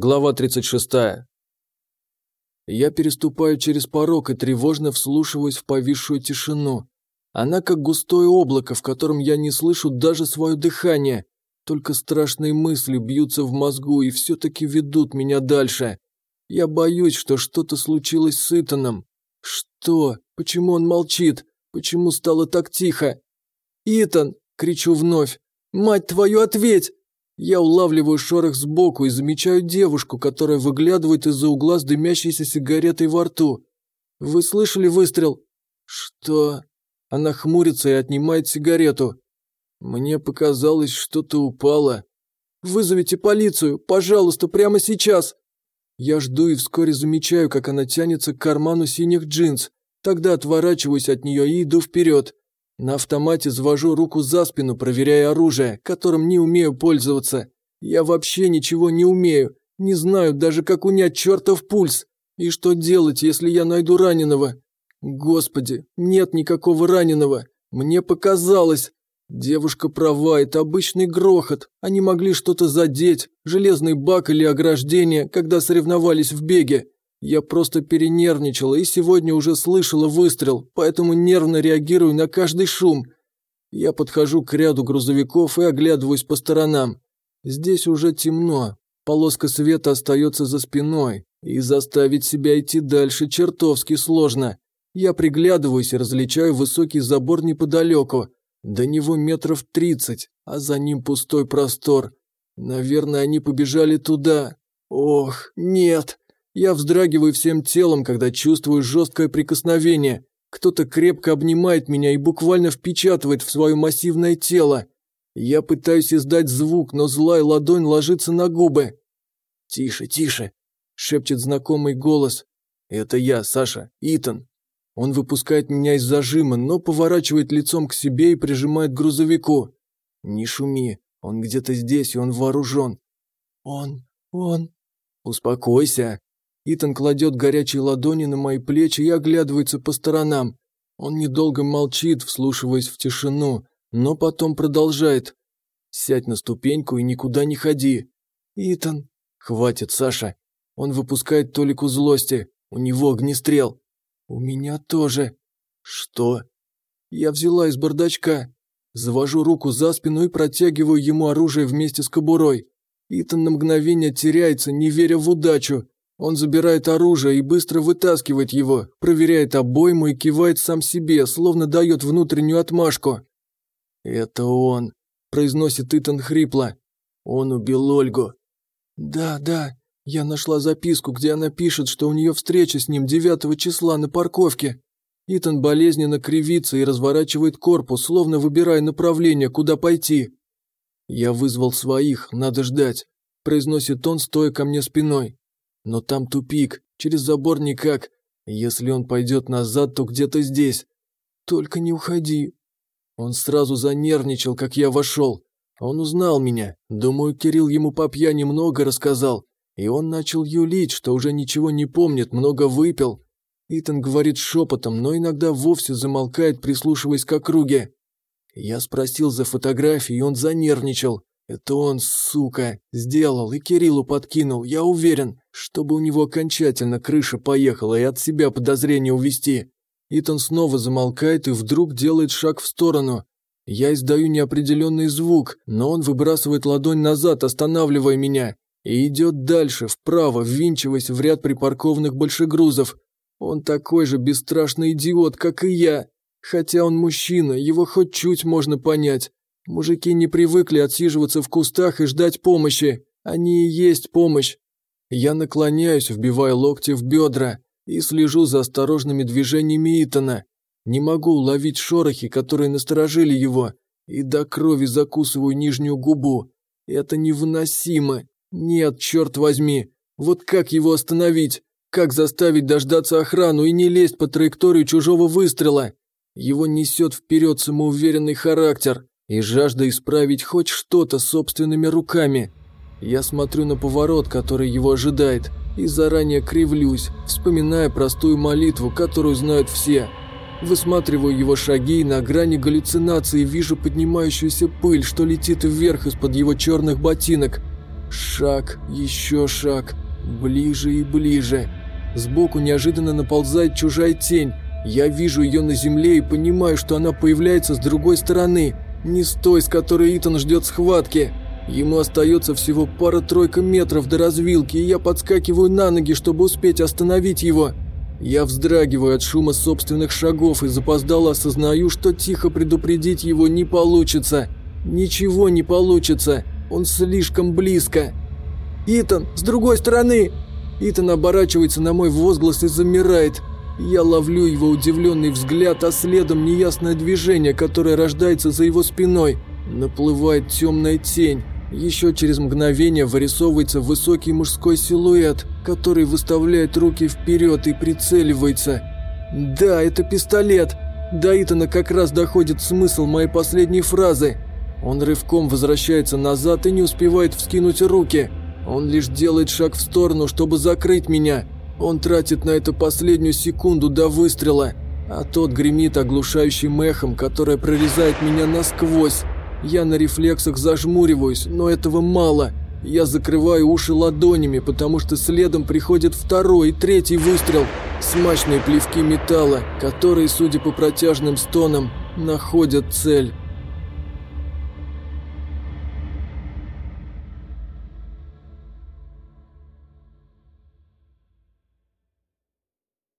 Глава 36. Я переступаю через порог и тревожно вслушиваюсь в повисшую тишину. Она как густое облако, в котором я не слышу даже свое дыхание. Только страшные мысли бьются в мозгу и все-таки ведут меня дальше. Я боюсь, что что-то случилось с Итаном. Что? Почему он молчит? Почему стало так тихо? «Итан!» – кричу вновь. «Мать твою, ответь!» Я улавливаю шорох сбоку и замечаю девушку, которая выглядывает из-за угла с дымящейся сигаретой во рту. «Вы слышали выстрел?» «Что?» Она хмурится и отнимает сигарету. «Мне показалось, что-то упало». «Вызовите полицию, пожалуйста, прямо сейчас!» Я жду и вскоре замечаю, как она тянется к карману синих джинс. Тогда отворачиваюсь от нее и иду вперед. На автомате завожу руку за спину, проверяя оружие, которым не умею пользоваться. Я вообще ничего не умею, не знаю даже, как унять чертов пульс. И что делать, если я найду раненого? Господи, нет никакого раненого. Мне показалось. Девушка права, это обычный грохот. Они могли что-то задеть, железный бак или ограждение, когда соревновались в беге. Я просто перенервничала и сегодня уже слышала выстрел, поэтому нервно реагирую на каждый шум. Я подхожу к ряду грузовиков и оглядываюсь по сторонам. Здесь уже темно, полоска света остается за спиной, и заставить себя идти дальше чертовски сложно. Я приглядываюсь и различаю высокий забор неподалеку. До него метров тридцать, а за ним пустой простор. Наверное, они побежали туда. Ох, нет. Я вздрагиваю всем телом, когда чувствую жесткое прикосновение. Кто-то крепко обнимает меня и буквально впечатывает в свое массивное тело. Я пытаюсь издать звук, но злая ладонь ложится на губы. «Тише, тише!» – шепчет знакомый голос. «Это я, Саша, Итан». Он выпускает меня из зажима, но поворачивает лицом к себе и прижимает к грузовику. «Не шуми, он где-то здесь, и он вооружен». «Он... он...» «Успокойся», Итан кладет горячие ладони на мои плечи и оглядывается по сторонам. Он недолго молчит, вслушиваясь в тишину, но потом продолжает. «Сядь на ступеньку и никуда не ходи». «Итан...» «Хватит, Саша». Он выпускает толику злости. У него огнестрел. «У меня тоже». «Что?» Я взяла из бардачка. Завожу руку за спину и протягиваю ему оружие вместе с кобурой. Итан на мгновение теряется, не веря в удачу. Он забирает оружие и быстро вытаскивает его, проверяет обойму и кивает сам себе, словно дает внутреннюю отмашку. «Это он», – произносит Итан хрипло. «Он убил Ольгу». «Да, да, я нашла записку, где она пишет, что у нее встреча с ним 9 числа на парковке». Итан болезненно кривится и разворачивает корпус, словно выбирая направление, куда пойти. «Я вызвал своих, надо ждать», – произносит он, стоя ко мне спиной. Но там тупик, через забор никак. Если он пойдет назад, то где-то здесь. Только не уходи. Он сразу занервничал, как я вошел. Он узнал меня. Думаю, Кирилл ему по пьяни много рассказал. И он начал юлить, что уже ничего не помнит, много выпил. Итан говорит шепотом, но иногда вовсе замолкает, прислушиваясь к округе. Я спросил за фотографии, и он занервничал. Это он, сука, сделал и Кириллу подкинул, я уверен, чтобы у него окончательно крыша поехала и от себя подозрения увести. Итан снова замолкает и вдруг делает шаг в сторону. Я издаю неопределенный звук, но он выбрасывает ладонь назад, останавливая меня, и идет дальше, вправо, ввинчиваясь в ряд припаркованных большегрузов. Он такой же бесстрашный идиот, как и я. Хотя он мужчина, его хоть чуть можно понять. Мужики не привыкли отсиживаться в кустах и ждать помощи. Они и есть помощь. Я наклоняюсь, вбивая локти в бедра и слежу за осторожными движениями Итана. Не могу уловить шорохи, которые насторожили его, и до крови закусываю нижнюю губу. Это невыносимо. Нет, черт возьми. Вот как его остановить? Как заставить дождаться охрану и не лезть по траектории чужого выстрела? Его несет вперед самоуверенный характер и жажда исправить хоть что-то собственными руками. Я смотрю на поворот, который его ожидает, и заранее кривлюсь, вспоминая простую молитву, которую знают все. Высматриваю его шаги и на грани галлюцинации вижу поднимающуюся пыль, что летит вверх из-под его черных ботинок. Шаг, еще шаг, ближе и ближе. Сбоку неожиданно наползает чужая тень. Я вижу ее на земле и понимаю, что она появляется с другой стороны, не с той, с которой Итан ждет схватки. Ему остается всего пара-тройка метров до развилки, и я подскакиваю на ноги, чтобы успеть остановить его. Я вздрагиваю от шума собственных шагов и запоздало осознаю, что тихо предупредить его не получится. Ничего не получится. Он слишком близко. «Итан, с другой стороны!» Итан оборачивается на мой возглас и замирает. Я ловлю его удивленный взгляд, а следом неясное движение, которое рождается за его спиной. Наплывает темная тень. Еще через мгновение вырисовывается высокий мужской силуэт, который выставляет руки вперед и прицеливается. Да, это пистолет. До Итана как раз доходит смысл моей последней фразы. Он рывком возвращается назад и не успевает вскинуть руки. Он лишь делает шаг в сторону, чтобы закрыть меня. Он тратит на это последнюю секунду до выстрела, а тот гремит оглушающим эхом, которое прорезает меня насквозь. Я на рефлексах зажмуриваюсь, но этого мало. Я закрываю уши ладонями, потому что следом приходит второй и третий выстрел. Смачные плевки металла, которые, судя по протяжным стонам, находят цель.